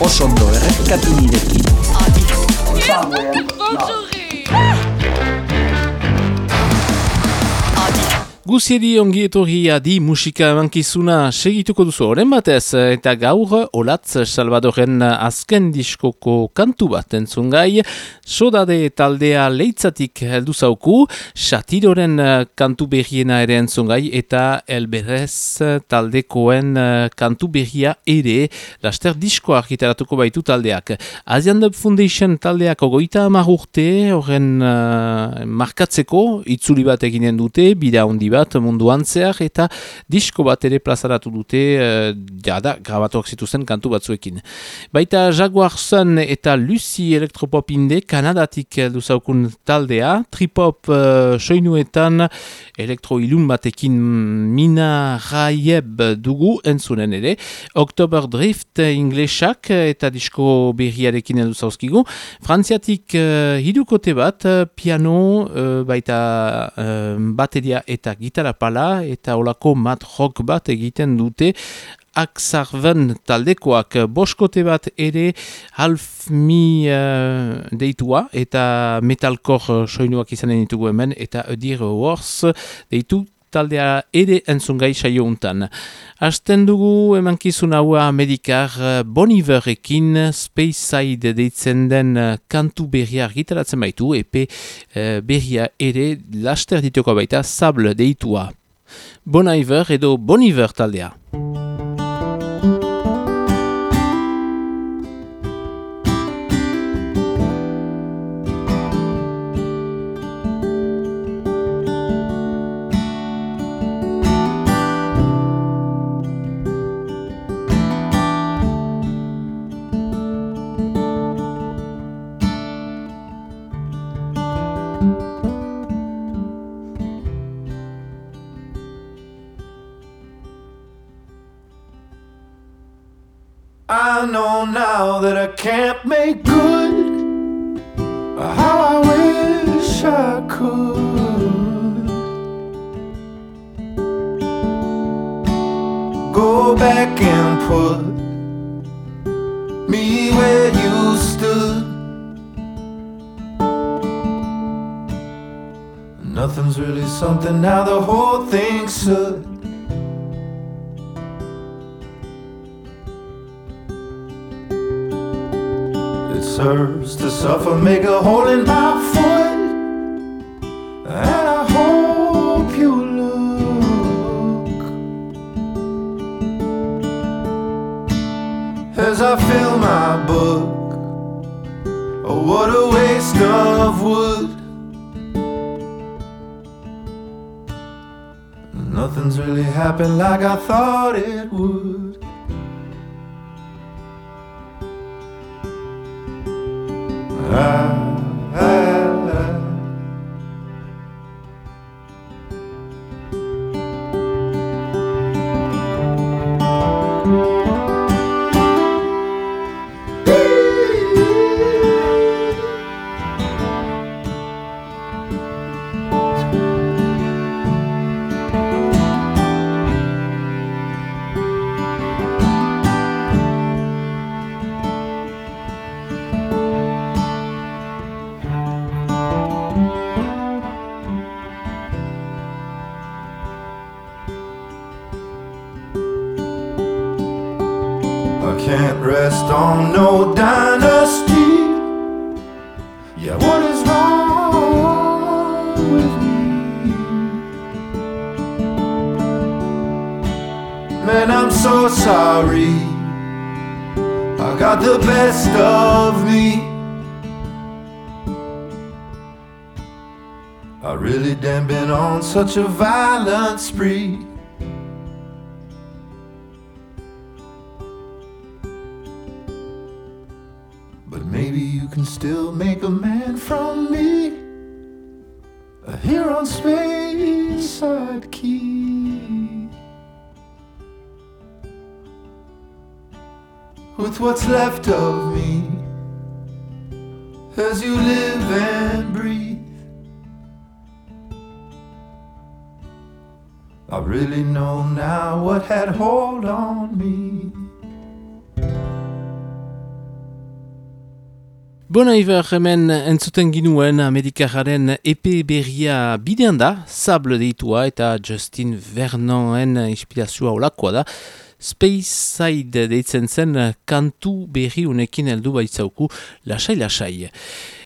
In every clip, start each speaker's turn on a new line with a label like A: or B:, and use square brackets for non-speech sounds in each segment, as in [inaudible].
A: osondo errepikatu nirekin.
B: Guziedi ongi etorria di musika emankizuna segituko duzu. Horren batez eta gaur Olatz Salvadoren azken diskoko kantu bat entzungai. Sodade taldea leitzatik heldu zauku. Shatiroren kantu berriena ere entzungai eta elberez taldekoen kantu berria ere laster disko argitaratuko baitu taldeak. Asian Dub Foundation taldeak ogoita amagurte horren uh, markatzeko itzuli bat eginen dute bida hondi bat bat munduan zehar eta disko bat ere plazaratu dute uh, jada grabatuak zituzen kantu batzuekin. Baita Jaguar Sun eta Lucy Electropop inde Kanadatik duzaukun taldea, tripop uh, soinuetan elektroilun batekin mina raieb dugu entzunen ere. October Drift inglesak eta disko berriarekin edu zauzkigu. Frantziatik uh, hidukote bat, piano, uh, baita uh, bateria eta gitara pala eta olako mat rock bat egiten dute Aksarven taldekoak. Boskote bat ere half mi uh, deitua eta metalkor soinuak izanen ditugu hemen eta Edir Wars deitu taldea ere entzungai saio untan. Asten dugu emankizun haua medikar Boniverekin Space Side deitzen den kantu berria argitaratzen baitu epe uh, berria ere laster dituko baita sable deitua. Boniver edo Boniver taldea.
C: suffer me best of me. I really damn been on such a violent spree.
B: Bon Iver hemen entzuten ginuen Amerikajaren EP berria bidean da, Sable deitua eta Justin Vernonen inspirazioa olakoa da. Space Side deitzen zen kantu berri unekin heldu baitzauku lasai-lasai.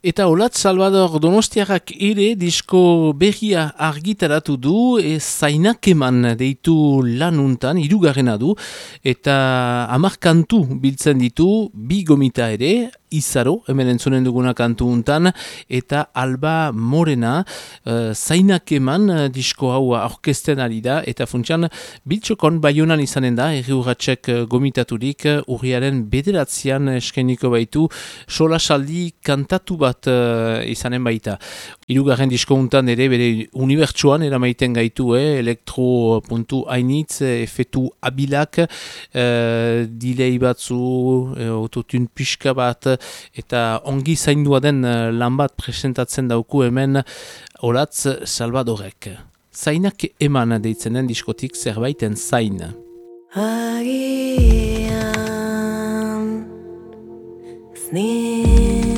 B: Eta Olat Salvador Donostiarrak ere disko berria argitaratu du, e zainak eman deitu lanuntan, irugarrena du, eta amar kantu biltzen ditu, bi gomita ere, izaro, hemen entzunen duguna kantu untan, eta Alba Morena, uh, zainak eman uh, disko hau orkesten ari da, eta funtsian, biltxokon baionan izanen da, erri urratxek uh, gomitaturik, uh, urriaren bederatzean eskeniko baitu, sola saldi kantatu bat uh, izanen baita. Irugarren disko untan ere, bere unibertsuan eramaiten gaitu, eh, elektro.ainitz, efetu abilak, uh, dilei batzu, uh, autotun pixka bat, eta ongi zaindua den uh, lan bat presentatzen dauku hemen Olatz Salvadorek. Zainak eman deitzenen diskotik zerbaiten zain.
D: Agian Znintzen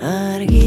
D: Argia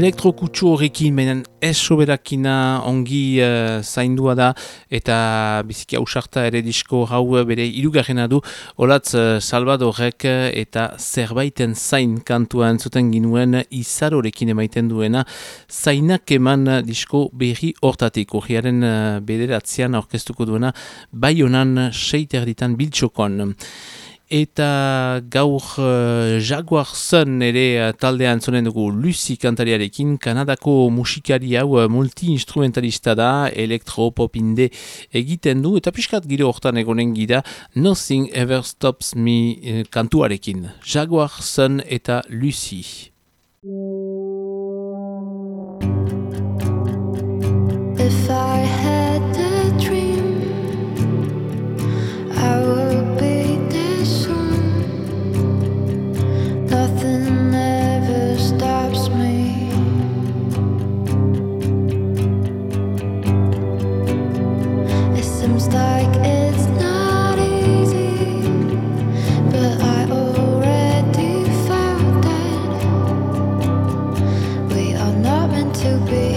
B: Elektrokutsu horrekin, menen ez soberakina ongi uh, zaindua da, eta biziki hausarta ere disko hau bere irugarrena du, olatz uh, Salvadorek eta zerbaiten zain kantua entzuten ginuen izarorekin emaiten duena, zainak eman disko berri hortatik, horriaren uh, bederatzean orkestuko duena, bai honan seiter ditan biltxokon eta gaur uh, Jaguar Sun ere uh, taldean zonen dugu Lucy kantariarekin, Kanadako musikari hau uh, multi-instrumentalista da, elektro-popinde egiten du, eta piskat gire hortan egonen gira, Nothing Ever Stops Me uh, kantuarekin. Jaguar Sun eta Lucy.
E: If I had a dream, I would to be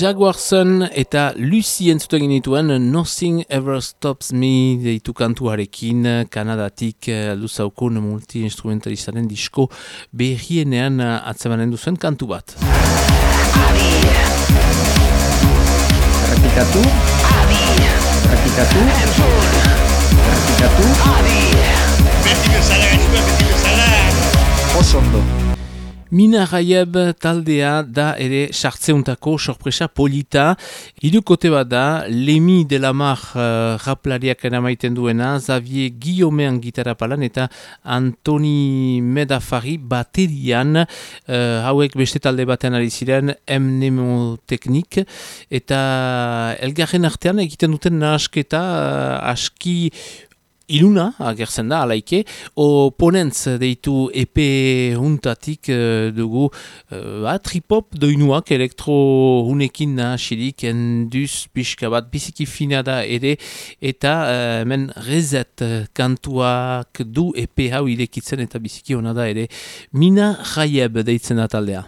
B: Jaguar Sun eta Lucy entzuten genituen Nothing Ever Stops Me deitu kantuarekin Kanadatik eh, aldu zaukun multi-instrumentalistaren disko berrienean eh, atzemanen duzuen kantu bat.
A: Errepikatu. Errepikatu. Errepikatu.
F: beti
B: Mina Raieb taldea da ere sartzeuntako sorpresa polita. Hirukote bat da, Lemi de la Mar uh, raplariak eramaiten duena, Xavier Guillaumean gitarra palan eta Antoni Medafari baterian, uh, hauek beste talde batean ari ziren, Mnemoteknik, eta elgarren artean egiten duten nahasketa uh, aski iluna, agertzen da, alaike, oponentz deitu EP huntatik uh, dugu uh, tripop doinuak elektro hunekin nahasirik enduz pixka bat biziki fina da ere. Eta uh, men rezet kantuak du EP hau irekitzen eta biziki hona da ere. Mina jaieb deitzen da taldea.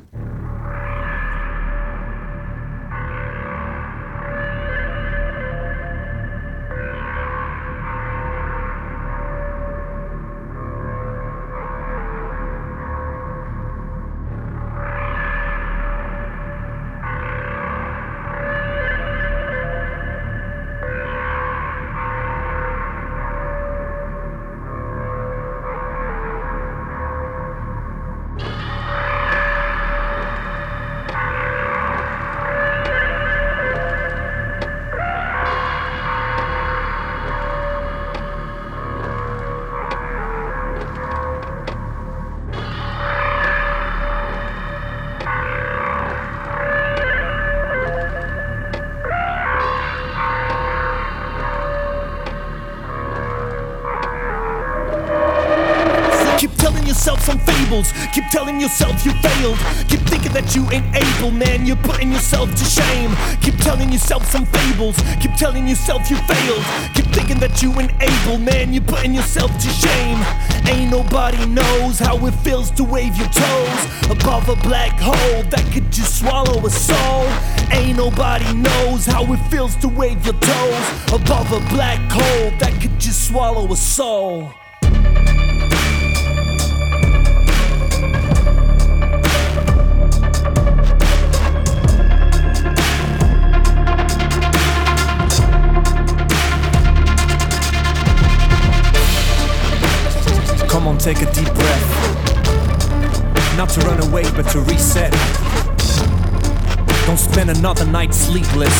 G: Keep telling yourself you failed. Keep thinking that you ain't able, man. You're putting yourself to shame. Keep telling yourself some fables. Keep telling yourself you failed. Keep thinking that you ain't able, man. You're putting yourself to shame. Ain't nobody knows how it feels to wave your toes above a black hole that could just swallow a soul. Ain't nobody knows how it feels to wave your toes above a black hole that could just swallow a soul. Come on, take a deep breath. Not to run away, but to reset. Don't spend another night sleepless.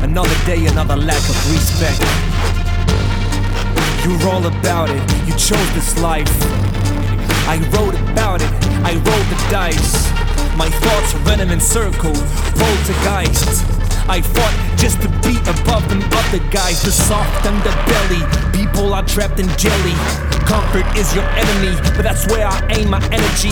G: Another day, another lack of respect. You're all about it, you chose this life. I wrote about it, I rolled the dice. My thoughts running in circles, poltergeist. I fought just to be above them other guys, the soft and the belly, People are trapped in jelly. Comfort is your enemy, but that's where I aim my energy.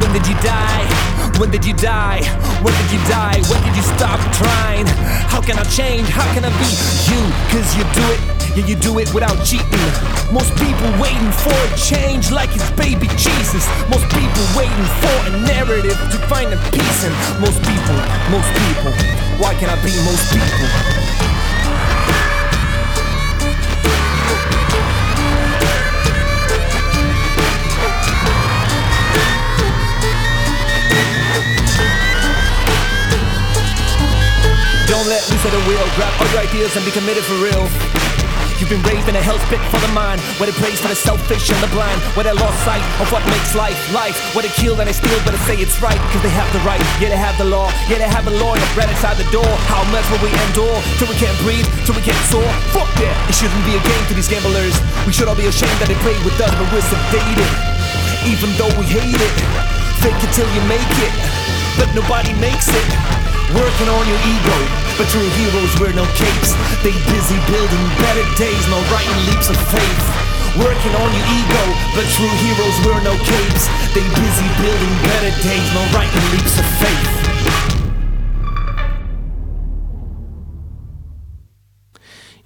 G: When did you die? When did you die? When did you die? When did you stop trying? How can I change? How can I be you? Cause you do it, yeah, you do it without cheating. Most people waiting for a change like it's baby Jesus. Most people waiting for a narrative to find a peace in. Most people, most people. Why can I be most people? Of the wheel. Grab all your ideas and be committed for real. You've been raised in a hell's pit for the mind Where they praise for the selfish and the blind. Where they lost sight of what makes life life. Where they kill and they steal but they say it's right. Cause they have the right, yeah they have the law. Yeah they have a lawyer right inside the door. How much will we endure till we can't breathe, till we can't soar? Fuck that, it shouldn't be a game to these gamblers. We should all be ashamed that they play with us but we're sedated Even though we hate it. Fake it till you make it. But nobody makes it. Working on your ego, but true heroes wear no capes. They busy building better days, no writing leaps of faith. Working on your ego, but true heroes wear no capes. They busy building better days, no writing leaps of faith.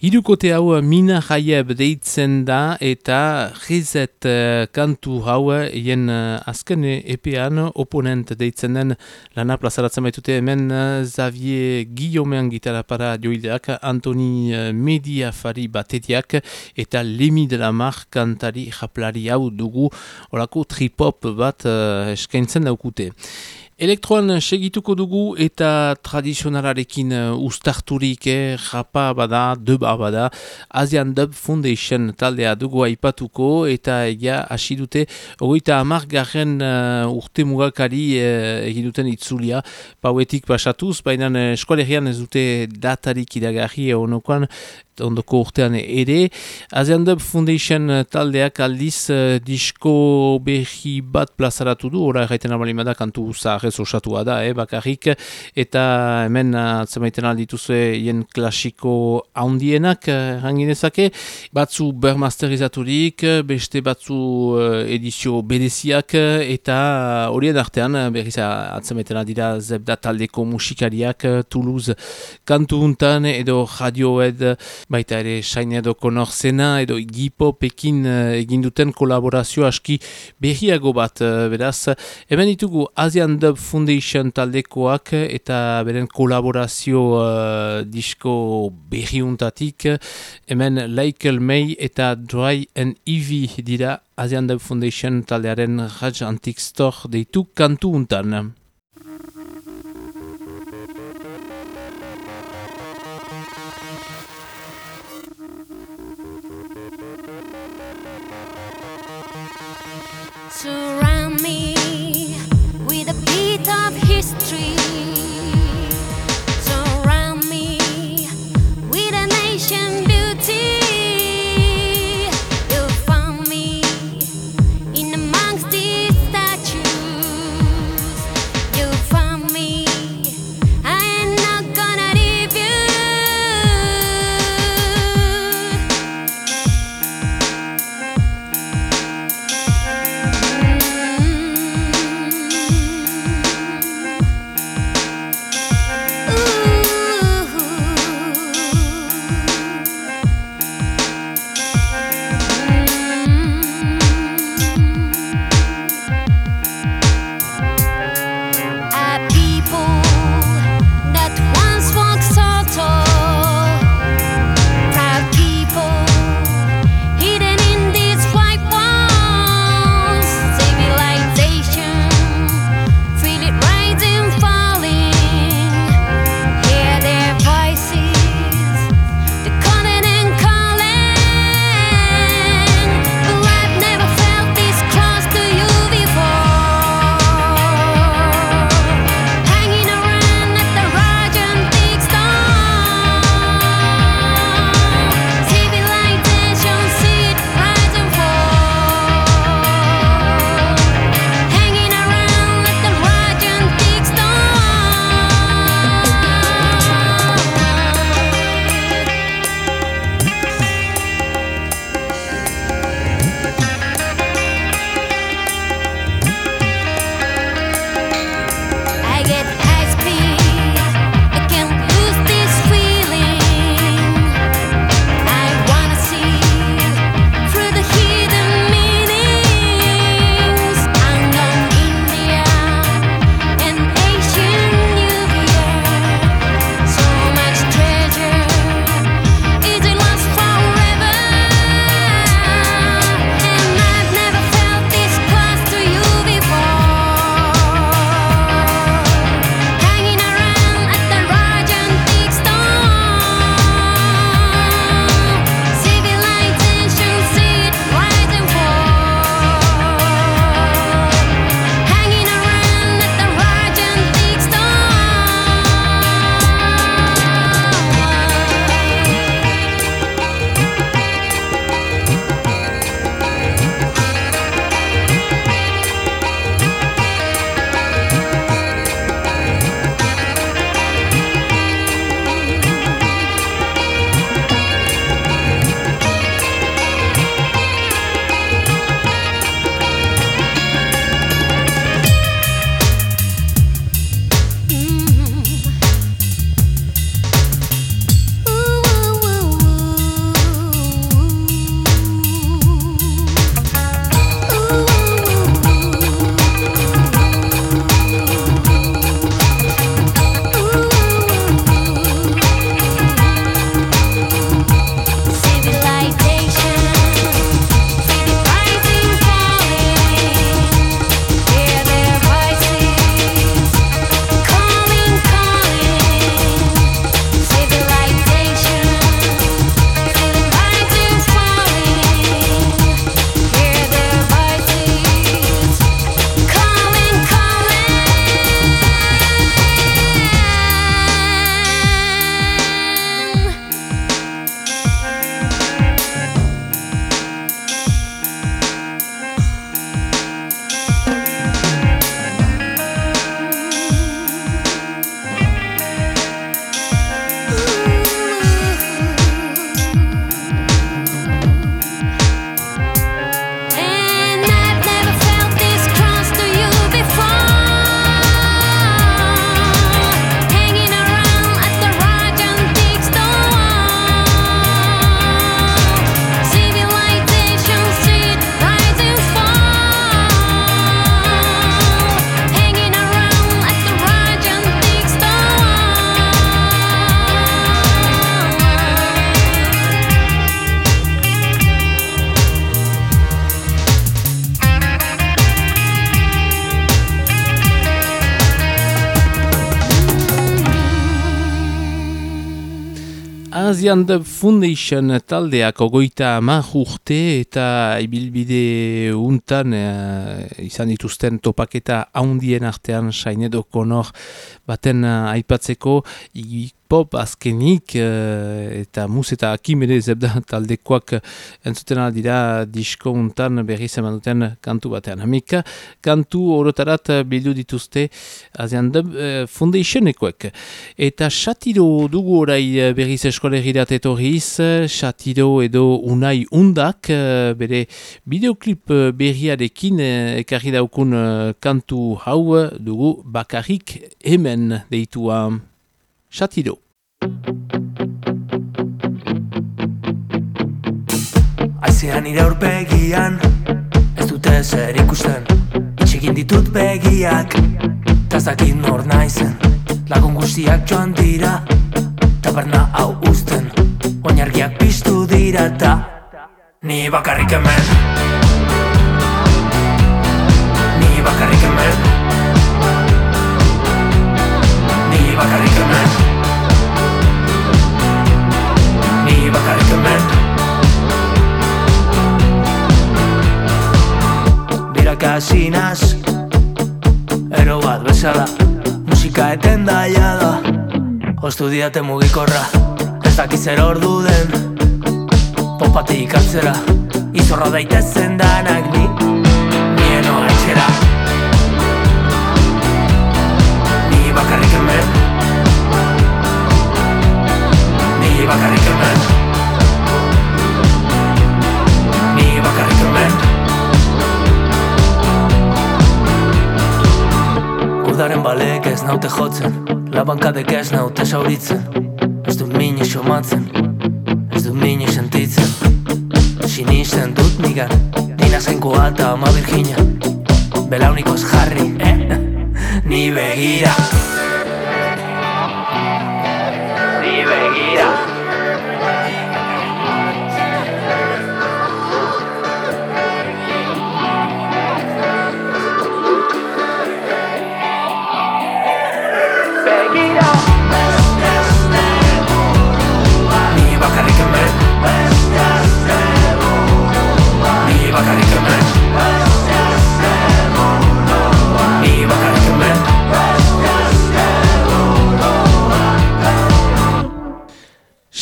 B: Hirukote hau Mina Jaieb deitzen da eta Rizet uh, kantu hau hien uh, azken epean oponent deitzen den lana plazaratzen baitute hemen Xavier Guillaumean gitarra para joideak, Antoni uh, Mediafari batetiak eta Lemi de la Mar kantari japlari hau dugu orako tripop bat eskaintzen daukute. Elektroan segituko dugu eta tradizionalarekin uh, ustarturik, eh, japa bada, duba bada, Asian Dub Foundation taldea dugu aipatuko eta egia hasi dute ogoita amargarren uh, urte mugakari uh, egin duten itzulia, pauetik pasatuz, baina eskualerian ez dute datarik idagarri honokoan, ondoko urtean ere. Asian Dub Foundation eh, taldeak aldiz uh, disko behi bat plazaratu du, ora erraiten abalimada kantu zaharrez osatua da, eh, bakarrik, eta hemen atzemaiten aldituzue jen klasiko haundienak, uh, batzu bermasterizaturik, beste batzu uh, edizio bedeziak, eta horien artean, berriz atzemaiten aldira zebda taldeko musikariak, Toulouse kantu untan, edo radioed, baita ere sain edo konorzena edo gipo pekin uh, egin duten kolaborazio aski behiago bat uh, beraz. Hemen ditugu Asian Dub Foundation taldekoak eta beren kolaborazio uh, disko behiuntatik. Hemen Laikel May eta Dry and Eevee dira Asian Dub Foundation taldearen Raj Antique Store deitu kantu untan. Asian Dub Foundation taldeak ogoita amar urte eta ibilbide untan eh, izan dituzten topaketa haundien artean Sainedo Conor baten eh, aipatzeko pop azkenik eh, eta mus eta akimere zebda [laughs] taldekoak entzuten dira disko untan berriz eman duten kantu batean. Hamika kantu orotarat bildu dituzte Asian Dub eh, Foundationekoek. Eta Shatiro dugu orai eh, berriz eskolegirat etorriz, Shatiro edo Unai Undak, eh, bere bideoklip berriarekin ekarri daukun kantu hau dugu bakarrik hemen deitua Shatiro.
H: Aizean nire aurpegian Ez dute zer ikusten. Itxegin ditut begiak Tazakit nor naizen. Lagun guztiak joan dira Taberna hau uzten. Oinargiak piztu dira ta Ni bakarrik hemen. Ni bakarrik hemen. Ni bakarrik hemen Ni bakarrik hemen. Biraka hasinaz Ero bat bezala. Musika eten daia da Ostu diate mugikorra. Ez dakiz zer ordu den Popatik atzera Izorra daitezen danak ni Nieno etxera. Ni bakarrik hemen. Ni bakarrik hemen bakarrik hemen Udaren baleek ez naute jotzen Labankadek ez naute sauritzen Ez dut mini somatzen Ez dut mini sentitzen. Sinisten dut nigan Nina zainkoa eta ama Virginia. Belaunikoz jarri, eh? [laughs] Ni begira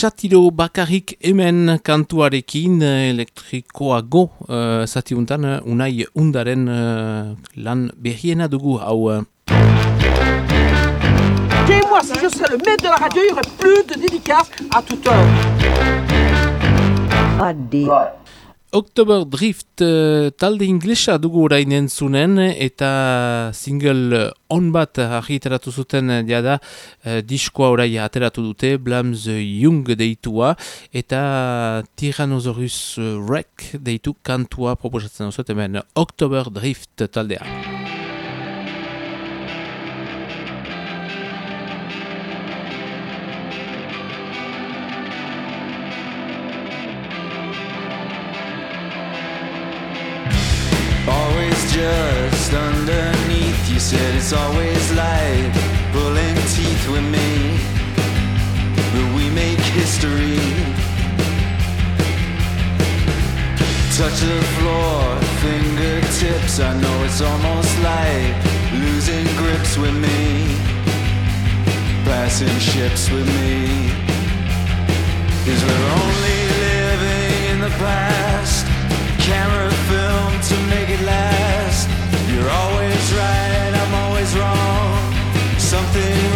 B: Shatiro bakarrik hemen kantuarekin eh, elektrikoago uh, zati untan eh, unai undaren eh, lan berriena dugu hau. eh.
I: Dis-moi, si je serais le maître de la radio, il y aurait plus de dédicaces à toute heure.
A: Adi.
B: October Drift eh, talde inglesa dugu orain entzunen eta single on bat argitaratu zuten eh, jada uh, diskoa orai ateratu dute Blams Young deitua eta Tyrannosaurus Rex deitu kantua proposatzen dut hemen October Drift taldea.
C: Just underneath. You said it's always light, pulling teeth with me. But we make history. Touch the floor, fingertips. I know it's almost like losing grips with me. Passing ships with me. Cause we're only living in the past. Camera film to make it last. You're always right, I'm always wrong. Something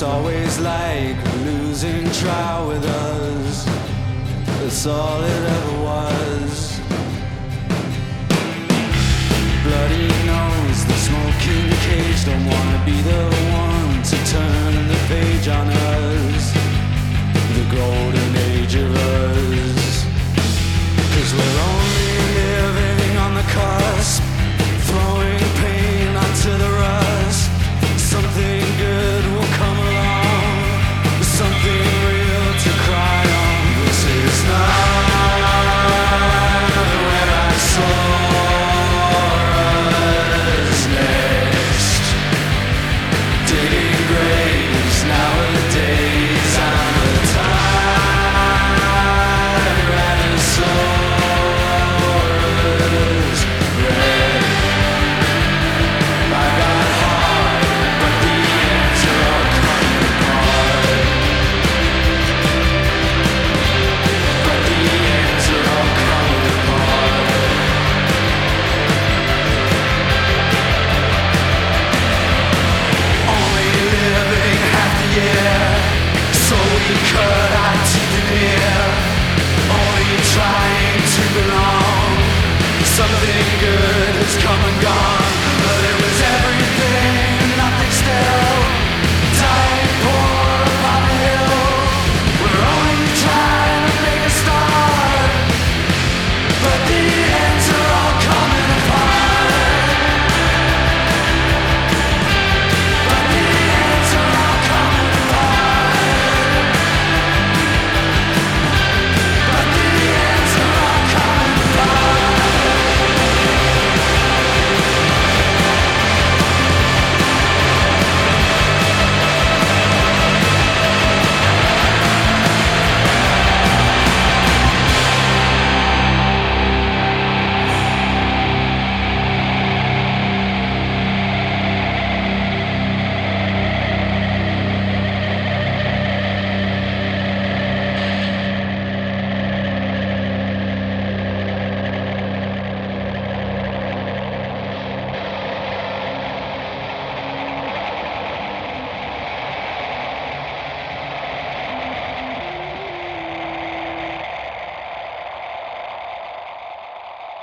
C: it's always like losing trial with us. That's all it ever was. Bloody nose, the smoking cage. Don't wanna be the one to turn the page on us. The golden age of us. Cause we're only living on the cusp, throwing pain onto the rust. Something good good has come and gone,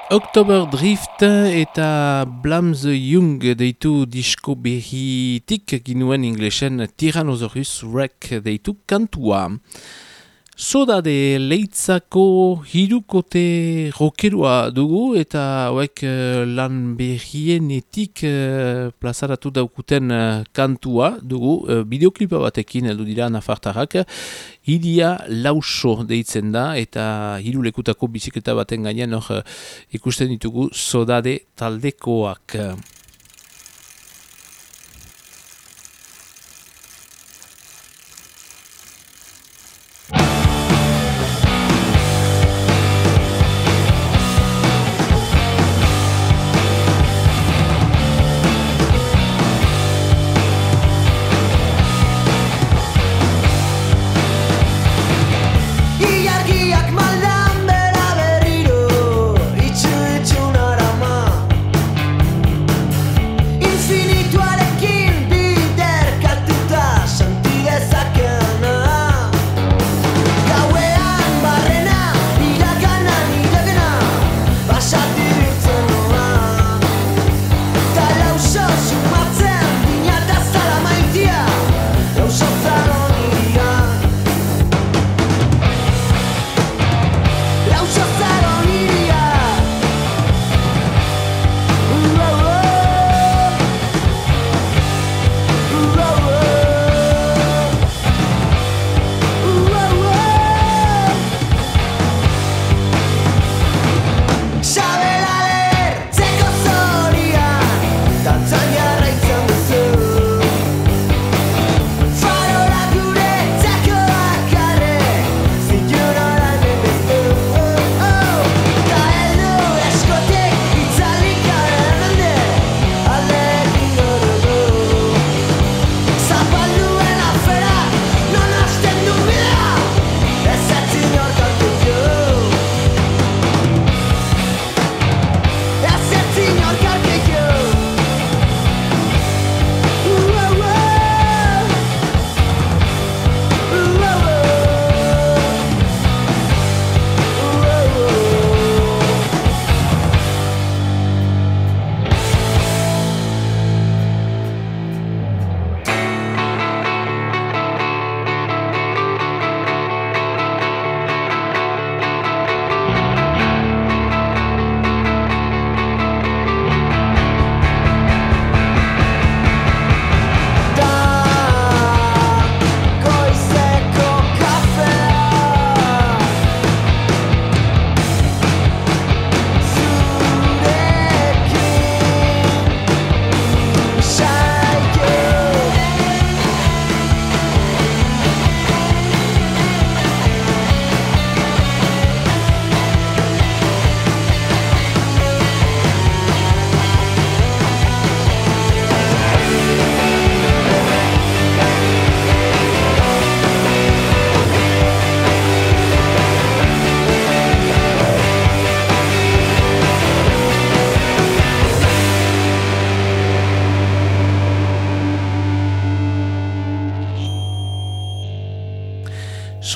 B: October Drift eta Blams Young deitu disko berritik ginuen inglesen Tyrannosaurus Rex deitu kantua. Soda de leitzako hirukote rokerua dugu eta hauek eh, lan berrienetik eh, plazaratu daukuten eh, kantua dugu eh, bideoklipa batekin heldu dira nafartarrak Hiria lauso deitzen da eta hiru lekutako bizikleta baten gainean hor ikusten ditugu sodade taldekoak.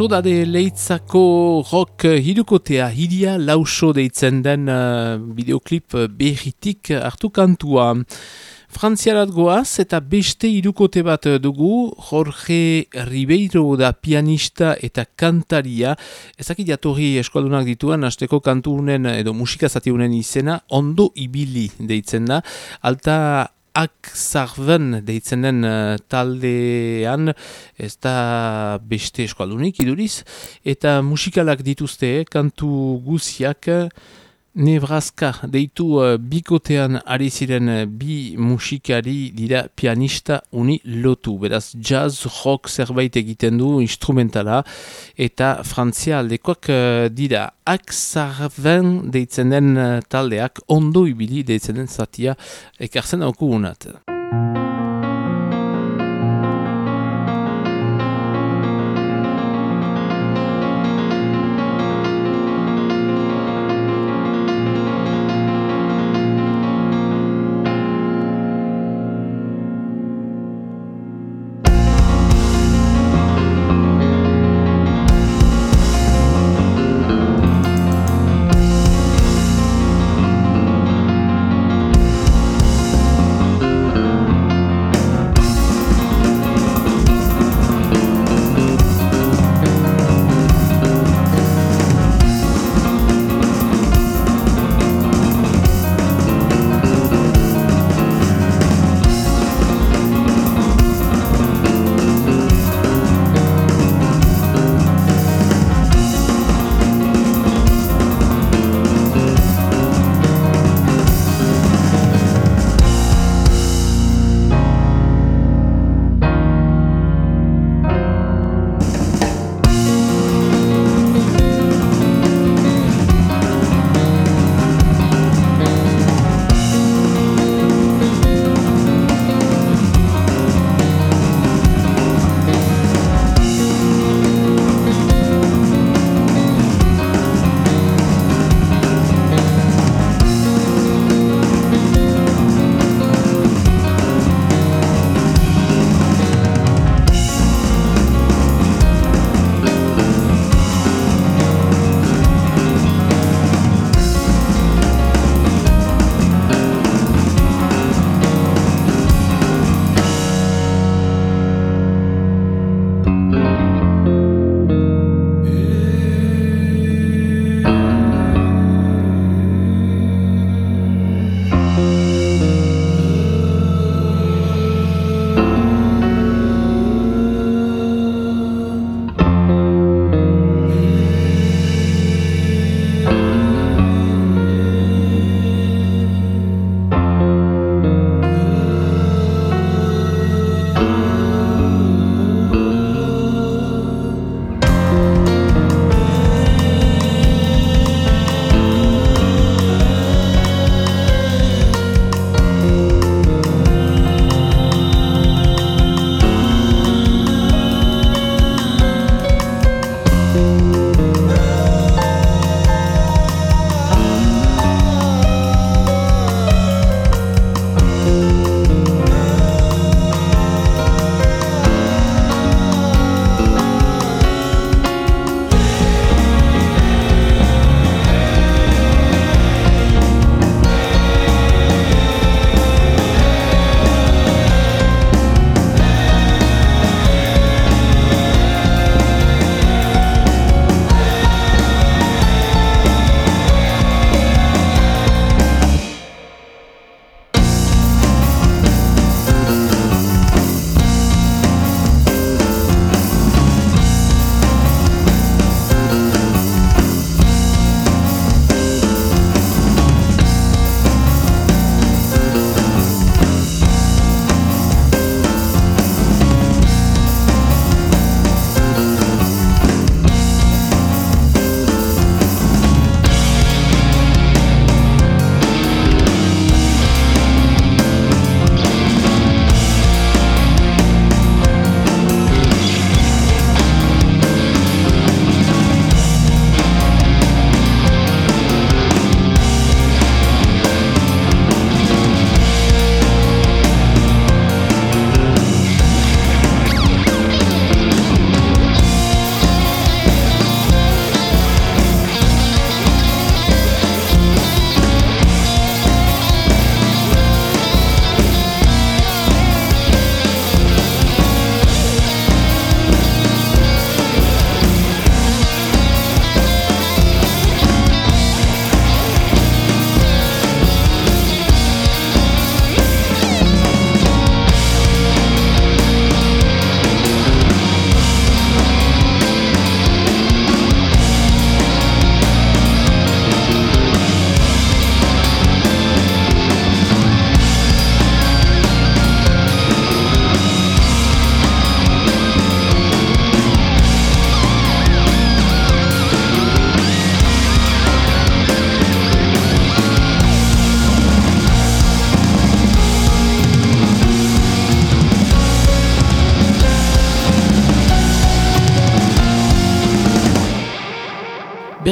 B: Soda de leitzako rock hirukotea hiria lauso deitzen den uh, videoklip berritik hartu kantua. Frantziarat goaz eta beste irukote bat dugu Jorge Ribeiro da pianista eta kantaria. Ezakit jatorri eskualdunak dituen, asteko kantunen edo musikazatiunen izena, ondo ibili deitzen da. Alta ak zarven deitzen den uh, taldean ez da beste eskualdunik iduriz eta musikalak dituzte kantu guziak Nebraska deitu uh, bikotean ari ziren uh, bi musikari dira pianista uni lotu. Beraz jazz, rock zerbait egiten du instrumentala eta frantzia aldekoak uh, dira aksarven deitzen den uh, taldeak ondo ibili deitzen den zatia ekartzen dauku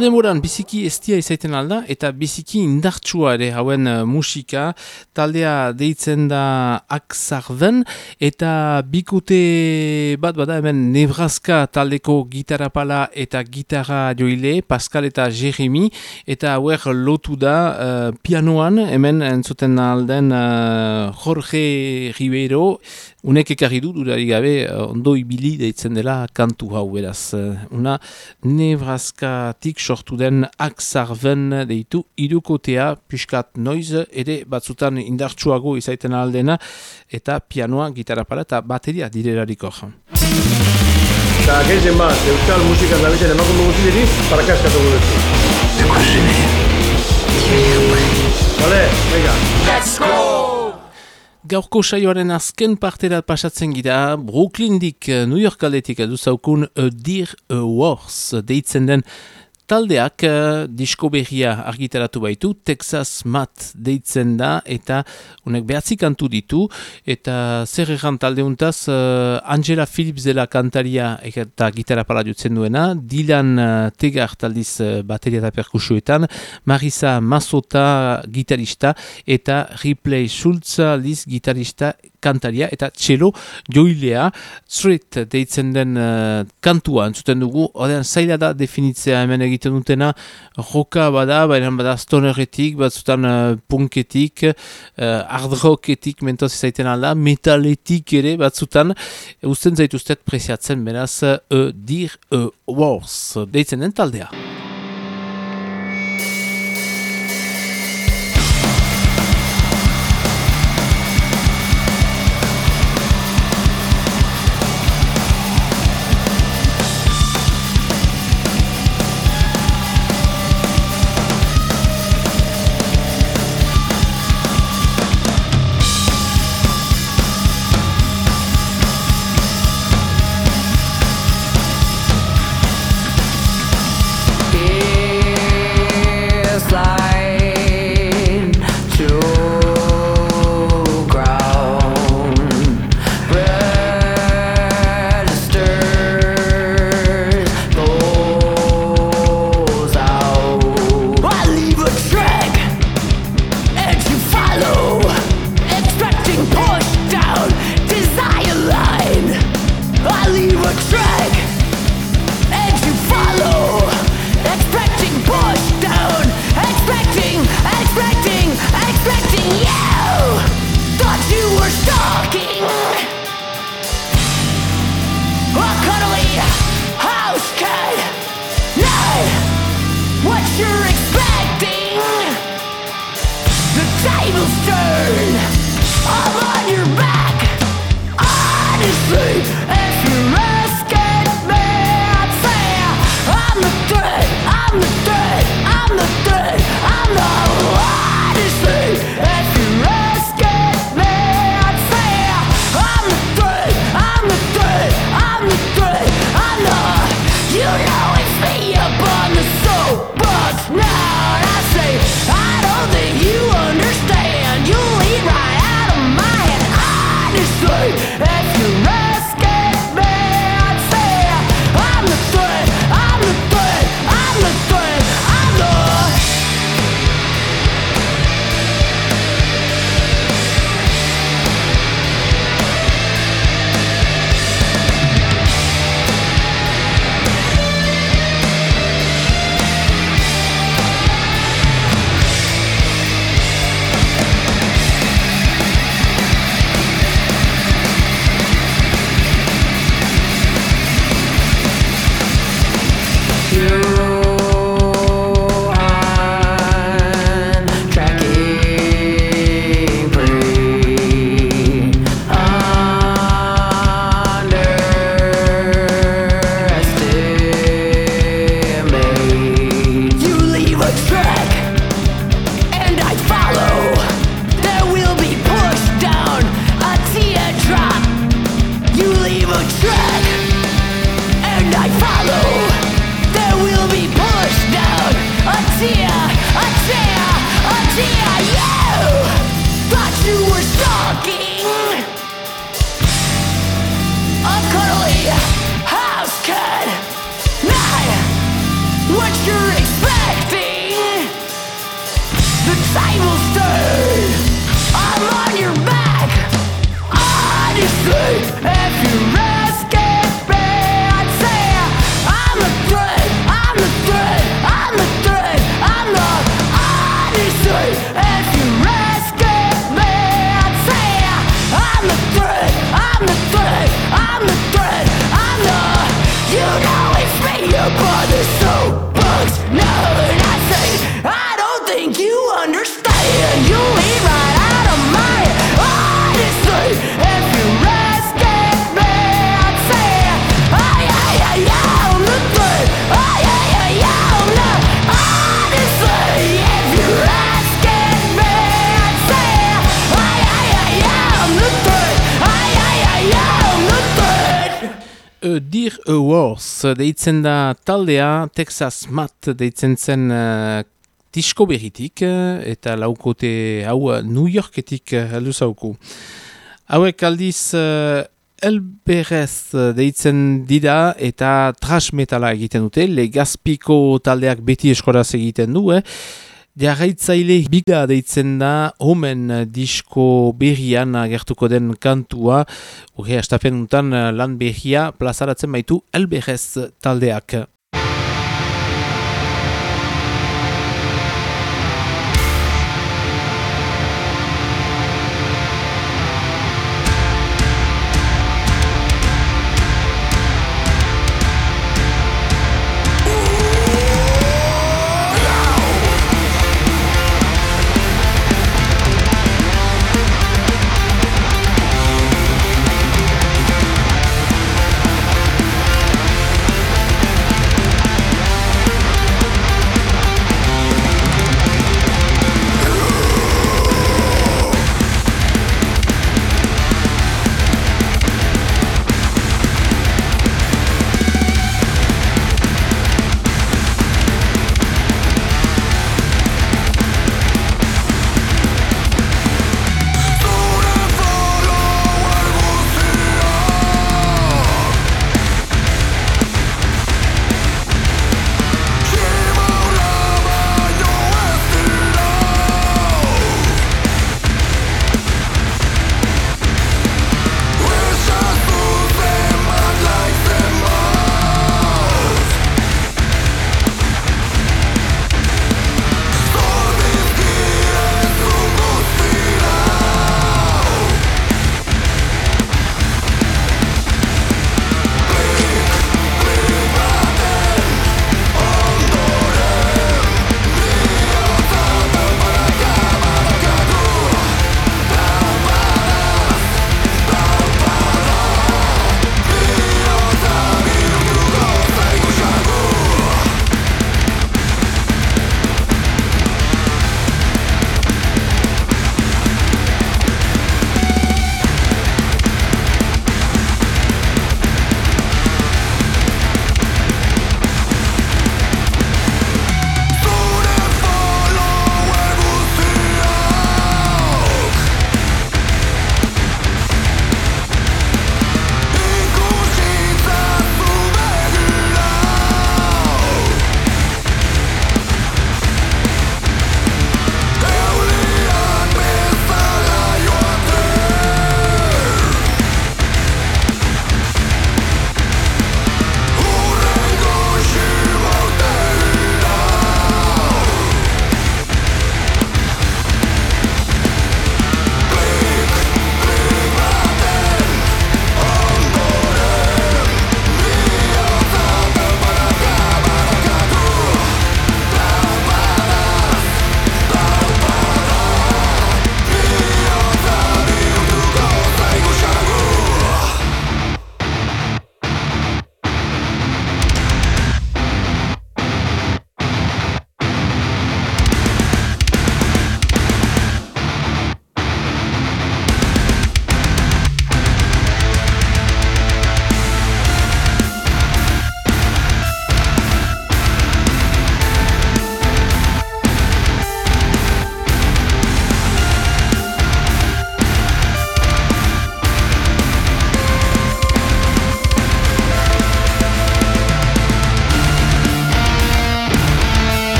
B: Berdemoran biziki estia izaiten alda eta biziki indartsua ere hauen uh, musika. Taldea deitzen da Aksarden eta bikute bat bada hemen Nebraska taldeko gitarapala eta gitarra joile Pascal eta Jeremy eta hauer lotu da uh, pianoan. Hemen entzuten alden uh, Jorge Ribeiro Unek ekarri du, durari gabe, ondo ibili deitzen dela kantu hau beraz. Una Nebraska-tik sortu den aksarven deitu irukotea, piskat noiz, ere batzutan indartsuago izaiten aldena, eta pianoa, gitarra eta bateria direrariko.
J: Eta gehizen bat, euskal musikan dabiten emakume guztileri, parakaskatu gudetu. Vale, venga.
C: Let's go!
B: Gaurko saioaren azken partera pasatzen gira, Brooklyndik New York aldetik edu zaukun A Dear A Wars deitzen den taldeak uh, disko berria argitaratu baitu, Texas Mat deitzen da, eta unek behatzi kantu ditu, eta zer erran talde untaz, uh, Angela Phillips dela kantaria eta gitarra pala dutzen duena, Dylan uh, Tegar taldiz uh, bateria eta perkusuetan, Marisa Masota gitarista, eta Ripley Schultz aldiz gitarista kantaria eta txelo joilea street deitzen den uh, kantua entzuten dugu, odean zaila da definitzea hemen egiten dutena. Roka bada, baina bada stonerretik, batzutan uh, punketik, uh, hard rocketik mentoz izaiten alda, metaletik ere batzutan, usten zaituztet preziatzen beraz, uh, dir uh, wars deitzen den taldea. Awards deitzen da taldea Texas Mat deitzen zen uh, disko berritik uh, eta laukote hau uh, New Yorketik uh, heldu zauku. Hauek aldiz uh, Elberez deitzen dira eta trash metala egiten dute, legazpiko taldeak beti eskoraz egiten du, eh? Jarraitzaile biga deitzen da omen disko berrian agertuko den kantua. Urre, astapen untan lan berria plazaratzen baitu Elberez taldeak.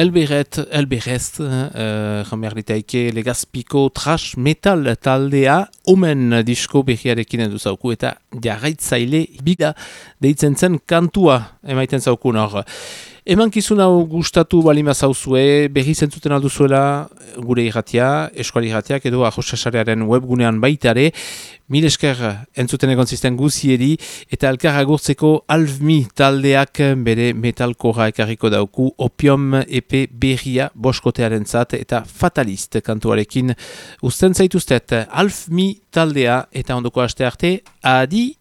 K: Elberet, Elberest, uh, jamar ditaike legazpiko trash metal taldea, omen disko behiarekin edu zauku eta jarraitzaile bida deitzen zen kantua emaiten zaukun hor. Eman kizun hau gustatu balima zauzue, berri zentzuten alduzuela gure irratia, eskuali irratiak edo ahosasarearen webgunean baitare, mil esker entzuten egon zisten guzieri eta alkar agurtzeko alfmi taldeak bere metalkora ekarriko dauku opium epe berria boskotearen zat eta fatalist kantuarekin usten zaituztet alfmi taldea eta ondoko aste arte, adi!